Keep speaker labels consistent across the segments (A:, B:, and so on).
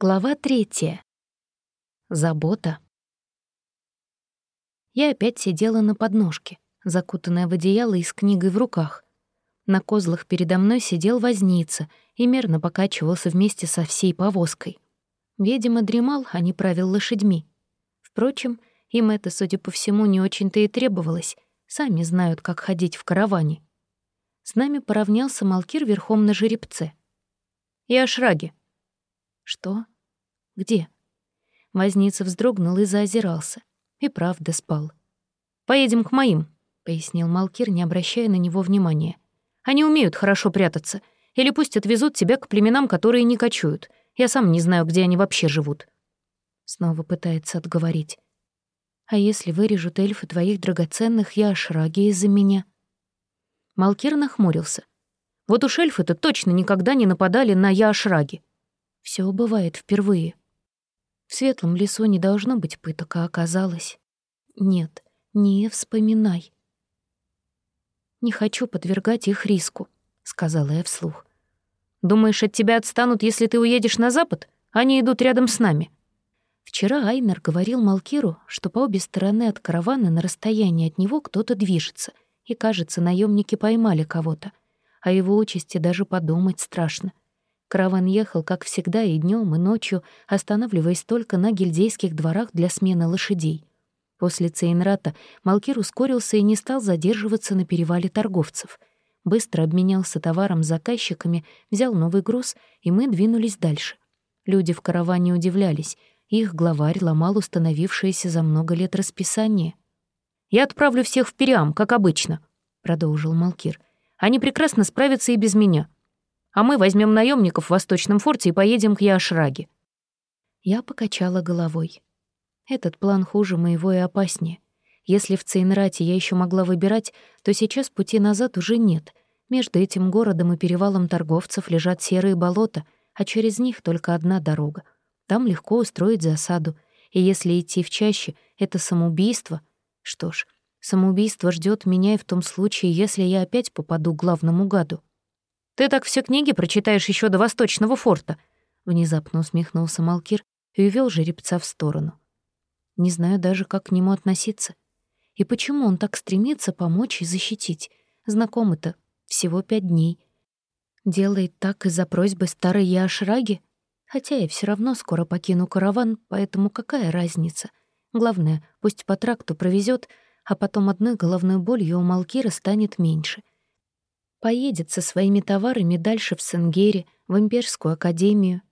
A: Глава третья. Забота. Я опять сидела на подножке, закутанная в одеяло и с книгой в руках. На козлах передо мной сидел возница и мерно покачивался вместе со всей повозкой. Видимо, дремал, а не правил лошадьми. Впрочем, им это, судя по всему, не очень-то и требовалось. Сами знают, как ходить в караване. С нами поравнялся Малкир верхом на жеребце. «И Ашраги», «Что? Где?» Возница вздрогнул и заозирался. И правда спал. «Поедем к моим», — пояснил Малкир, не обращая на него внимания. «Они умеют хорошо прятаться. Или пусть отвезут тебя к племенам, которые не кочуют. Я сам не знаю, где они вообще живут». Снова пытается отговорить. «А если вырежут эльфы твоих драгоценных я ашраги из-за меня?» Малкир нахмурился. «Вот уж эльфы-то точно никогда не нападали на я-ашраги. Все бывает впервые. В светлом лесу не должно быть пыток, а оказалось. Нет, не вспоминай. «Не хочу подвергать их риску», — сказала я вслух. «Думаешь, от тебя отстанут, если ты уедешь на запад? Они идут рядом с нами». Вчера Айнер говорил Малкиру, что по обе стороны от каравана на расстоянии от него кто-то движется, и, кажется, наемники поймали кого-то. О его участи даже подумать страшно. Караван ехал, как всегда, и днем, и ночью, останавливаясь только на гильдейских дворах для смены лошадей. После Цейнрата Малкир ускорился и не стал задерживаться на перевале торговцев. Быстро обменялся товаром с заказчиками, взял новый груз, и мы двинулись дальше. Люди в караване удивлялись. Их главарь ломал установившееся за много лет расписание. «Я отправлю всех в Периам, как обычно», — продолжил Малкир. «Они прекрасно справятся и без меня а мы возьмем наемников в Восточном форте и поедем к Яшраге». Я покачала головой. Этот план хуже моего и опаснее. Если в Цейнрате я еще могла выбирать, то сейчас пути назад уже нет. Между этим городом и перевалом торговцев лежат серые болота, а через них только одна дорога. Там легко устроить засаду. И если идти в чаще, это самоубийство. Что ж, самоубийство ждет меня и в том случае, если я опять попаду к главному гаду. Ты так все книги прочитаешь еще до Восточного форта», — внезапно усмехнулся Малкир и увел жеребца в сторону. Не знаю даже, как к нему относиться. И почему он так стремится помочь и защитить? Знакомы-то всего пять дней. Делает так из-за просьбы старой Яшраги? Хотя я все равно скоро покину караван, поэтому какая разница? Главное, пусть по тракту провезет, а потом одной головной болью у Малкира станет меньше — Поедет со своими товарами дальше в Сенгере, в Имперскую академию.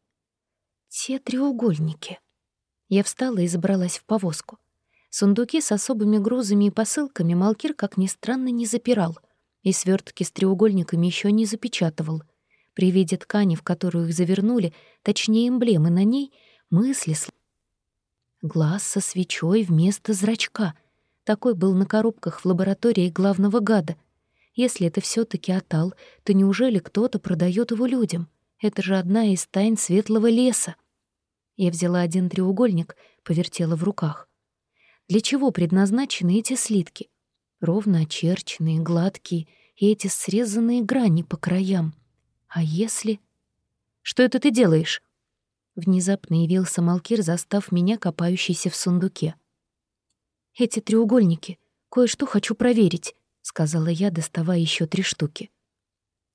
A: Те треугольники. Я встала и забралась в повозку. Сундуки с особыми грузами и посылками Малкир, как ни странно, не запирал, и свертки с треугольниками еще не запечатывал. При виде ткани, в которую их завернули, точнее эмблемы на ней, мысли сл... Глаз со свечой вместо зрачка. Такой был на коробках в лаборатории главного гада — если это все таки Атал, то неужели кто-то продает его людям? Это же одна из тайн светлого леса. Я взяла один треугольник, повертела в руках. Для чего предназначены эти слитки? Ровно очерченные, гладкие, и эти срезанные грани по краям. А если... «Что это ты делаешь?» Внезапно явился Малкир, застав меня, копающийся в сундуке. «Эти треугольники. Кое-что хочу проверить сказала я, доставая еще три штуки.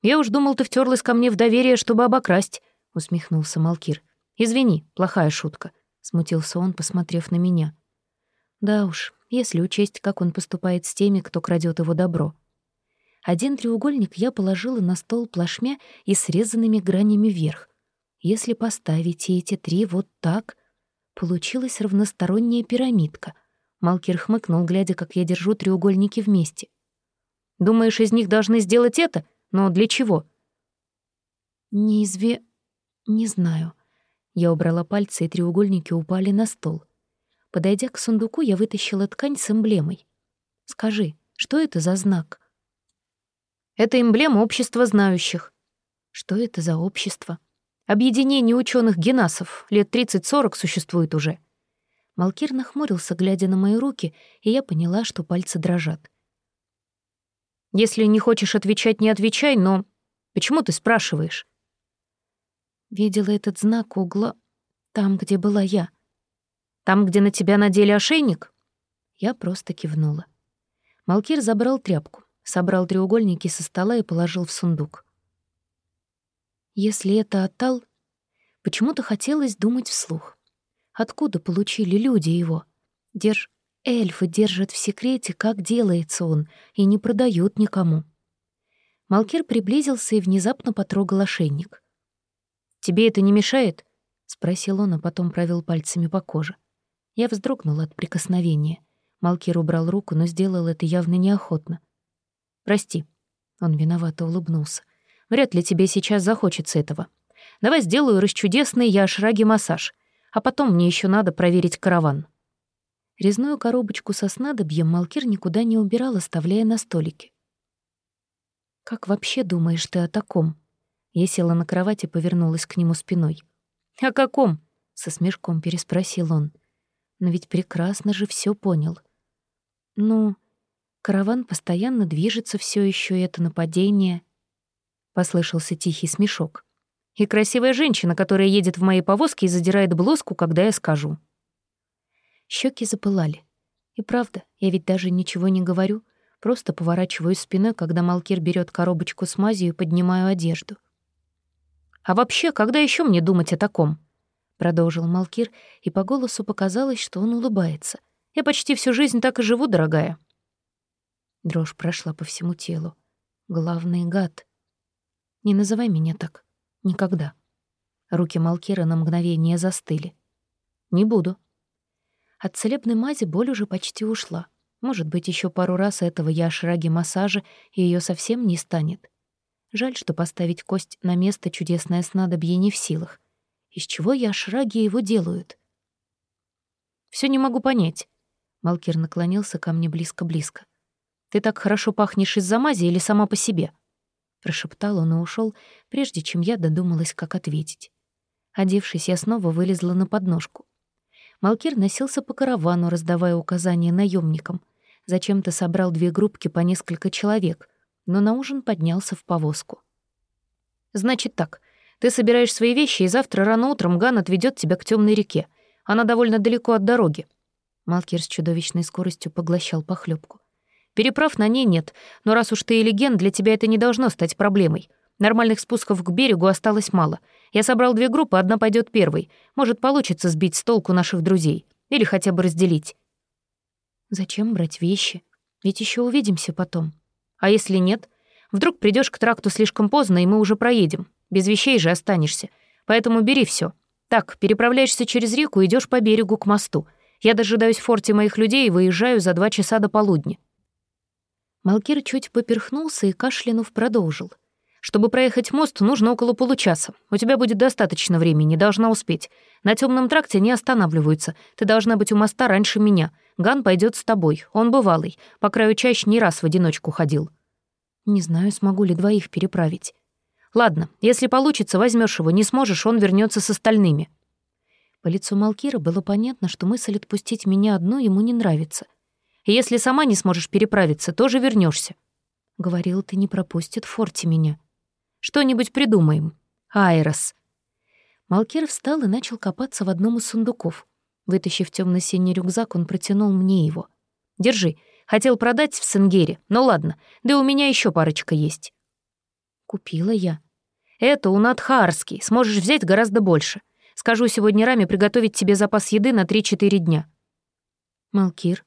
A: «Я уж думал, ты втерлась ко мне в доверие, чтобы обокрасть», — усмехнулся Малкир. «Извини, плохая шутка», — смутился он, посмотрев на меня. «Да уж, если учесть, как он поступает с теми, кто крадет его добро». Один треугольник я положила на стол плашмя и срезанными гранями вверх. Если поставить эти три вот так, получилась равносторонняя пирамидка. Малкир хмыкнул, глядя, как я держу треугольники вместе — Думаешь, из них должны сделать это? Но для чего?» «Неизве... не знаю». Я убрала пальцы, и треугольники упали на стол. Подойдя к сундуку, я вытащила ткань с эмблемой. «Скажи, что это за знак?» «Это эмблема общества знающих». «Что это за общество?» «Объединение ученых генасов. Лет 30-40 существует уже». Малкир нахмурился, глядя на мои руки, и я поняла, что пальцы дрожат. Если не хочешь отвечать, не отвечай, но почему ты спрашиваешь? Видела этот знак угла. Там, где была я.
B: Там, где на тебя надели ошейник?
A: Я просто кивнула. Малкир забрал тряпку, собрал треугольники со стола и положил в сундук. Если это Атал, почему-то хотелось думать вслух. Откуда получили люди его? Держ... Эльфы держат в секрете, как делается он, и не продают никому. Малкир приблизился и внезапно потрогал ошейник.
B: «Тебе это не мешает?»
A: — спросил он, а потом провел пальцами по коже. Я вздрогнула от прикосновения. Малкир убрал руку, но сделал это явно неохотно.
B: «Прости». Он виновато улыбнулся. «Вряд ли тебе сейчас захочется этого. Давай сделаю расчудесный яшраги-массаж, а потом мне еще надо проверить караван».
A: Резную коробочку со снадобьем Малкир никуда не убирал, оставляя на столике. «Как вообще думаешь ты о таком?» Я села на кровать и повернулась к нему спиной.
B: «О каком?»
A: — со смешком переспросил он. «Но ведь прекрасно же все понял. Ну, караван постоянно движется все еще это нападение. Послышался тихий смешок.
B: И красивая женщина, которая едет в моей повозке и задирает блузку, когда я скажу.
A: Щеки запылали. И правда, я ведь даже ничего не говорю, просто поворачиваюсь спиной, когда Малкир берет коробочку с мазью и поднимаю одежду.
B: «А вообще, когда еще мне думать о таком?»
A: Продолжил Малкир, и по голосу показалось, что он улыбается —
B: я почти всю жизнь так и живу, дорогая».
A: Дрожь прошла по всему телу. Главный гад. Не называй меня так. Никогда. Руки Малкира на мгновение застыли. Не буду. От целебной мази боль уже почти ушла. Может быть, еще пару раз этого я шраги массажа, и ее совсем не станет. Жаль, что поставить кость на место чудесное снадобье не в силах. Из чего я шраги его делают?
B: Все не могу понять.
A: Малкир наклонился ко мне близко-близко.
B: «Ты так хорошо пахнешь из-за мази или сама по себе?»
A: Прошептал он и ушел, прежде чем я додумалась, как ответить. Одевшись, я снова вылезла на подножку. Малкир носился по каравану, раздавая указания наемникам. Зачем-то собрал две группки по несколько человек, но на ужин поднялся в повозку.
B: «Значит так, ты собираешь свои вещи, и завтра рано утром Ган отведет тебя к темной реке. Она довольно далеко от дороги.
A: Малкир с чудовищной скоростью поглощал похлебку.
B: «Переправ на ней нет, но раз уж ты и легенд, для тебя это не должно стать проблемой. Нормальных спусков к берегу осталось мало. Я собрал две группы, одна пойдет первой. Может, получится сбить с толку наших друзей. Или хотя бы разделить».
A: «Зачем брать вещи? Ведь еще увидимся потом».
B: «А если нет? Вдруг придешь к тракту слишком поздно, и мы уже проедем. Без вещей же останешься. Поэтому бери все. Так, переправляешься через реку, идешь по берегу к мосту. Я дожидаюсь в форте моих людей и выезжаю за два часа до полудня».
A: Малкир чуть поперхнулся и кашлянув продолжил.
B: «Чтобы проехать мост, нужно около получаса. У тебя будет достаточно времени, должна успеть. На темном тракте не останавливаются. Ты должна быть у моста раньше меня. Ган пойдет с тобой. Он бывалый. По краю чаще не раз в одиночку ходил».
A: «Не знаю, смогу ли двоих переправить».
B: «Ладно, если получится, возьмешь его. Не сможешь, он вернется с остальными».
A: По лицу Малкира было понятно, что мысль отпустить меня одну ему не нравится.
B: Если сама не сможешь переправиться, тоже вернешься.
A: Говорил, ты не пропустит в форте меня.
B: Что-нибудь придумаем. Айрос.
A: Малкир встал и начал копаться в одном из сундуков. Вытащив темно синий рюкзак, он протянул мне его.
B: «Держи. Хотел продать в Сенгере. Ну ладно, да у меня еще парочка есть».
A: Купила я.
B: «Это у Надхарский. Сможешь взять гораздо больше. Скажу сегодня Раме приготовить тебе запас еды на 3-4 дня».
A: «Малкир».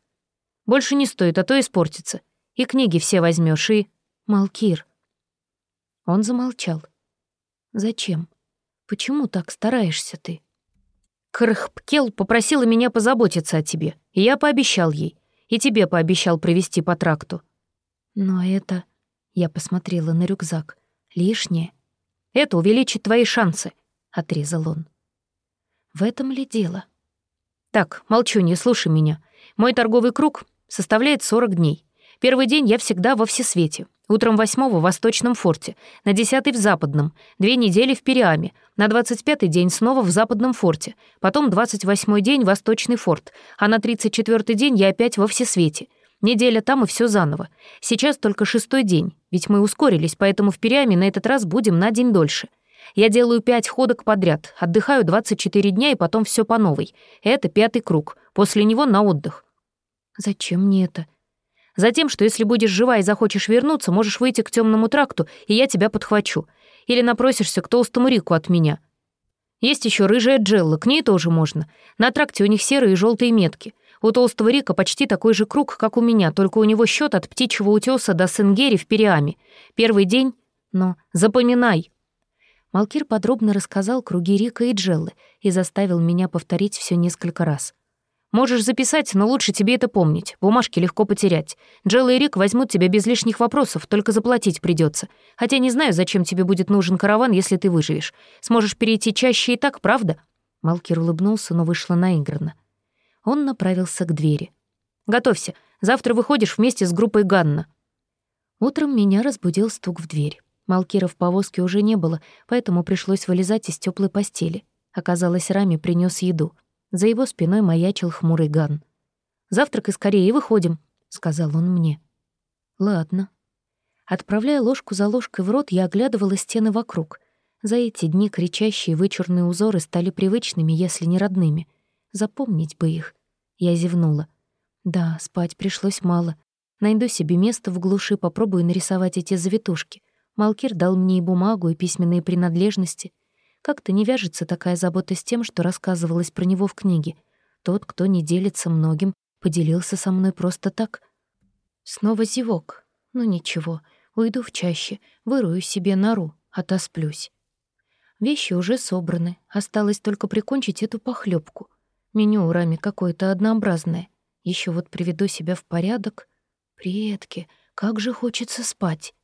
B: «Больше не стоит, а то испортится. И книги все возьмешь и...»
A: «Малкир». Он замолчал. «Зачем? Почему так стараешься ты?»
B: Крхпкел попросила меня позаботиться о тебе, я пообещал ей. И тебе пообещал провести по тракту.
A: Но это... Я посмотрела на рюкзак. Лишнее.
B: Это увеличит твои шансы, — отрезал он.
A: В этом ли дело?
B: Так, молчу, не слушай меня. Мой торговый круг составляет 40 дней. Первый день я всегда во всесвете. Утром восьмого в Восточном форте, на десятый в Западном, две недели в Периаме, на двадцать пятый день снова в Западном форте, потом двадцать восьмой день Восточный форт, а на тридцать четвертый день я опять во всесвете. Неделя там и все заново. Сейчас только шестой день, ведь мы ускорились, поэтому в Периаме на этот раз будем на день дольше. Я делаю пять ходок подряд, отдыхаю 24 дня и потом все по новой. Это пятый круг. После него на отдых.
A: Зачем мне это?
B: Затем, что если будешь жива и захочешь вернуться, можешь выйти к темному тракту, и я тебя подхвачу. Или напросишься к толстому Рику от меня. Есть еще рыжая Джелла, к ней тоже можно. На тракте у них серые и желтые метки. У толстого Рика почти такой же круг, как у меня, только у него счет от птичьего утеса до Сенгери в Периаме. Первый день... Но запоминай.
A: Малкир подробно рассказал круги Рика и Джеллы и заставил меня повторить все несколько раз.
B: Можешь записать, но лучше тебе это помнить. Бумажки легко потерять. Джелла и Рик возьмут тебя без лишних вопросов, только заплатить придется. Хотя не знаю, зачем тебе будет нужен караван, если ты выживешь. Сможешь перейти чаще и так, правда?»
A: Малкир улыбнулся, но вышла наигранно. Он направился к двери.
B: «Готовься. Завтра выходишь вместе с группой Ганна».
A: Утром меня разбудил стук в дверь. Малкира в повозке уже не было, поэтому пришлось вылезать из теплой постели. Оказалось, Рами принес еду — за его спиной маячил хмурый Ган. «Завтракай скорее и выходим», — сказал он мне. «Ладно». Отправляя ложку за ложкой в рот, я оглядывала стены вокруг. За эти дни кричащие вычурные узоры стали привычными, если не родными. Запомнить бы их. Я зевнула. Да, спать пришлось мало. Найду себе место в глуши, попробую нарисовать эти завитушки. Малкир дал мне и бумагу, и письменные принадлежности — как-то не вяжется такая забота с тем, что рассказывалось про него в книге. Тот, кто не делится многим, поделился со мной просто так. Снова зевок. Ну ничего, уйду в чаще, вырую себе нору, отосплюсь. Вещи уже собраны, осталось только прикончить эту похлебку. Меню у Рами какое-то однообразное. Еще вот приведу себя в порядок. Предки, как же хочется спать.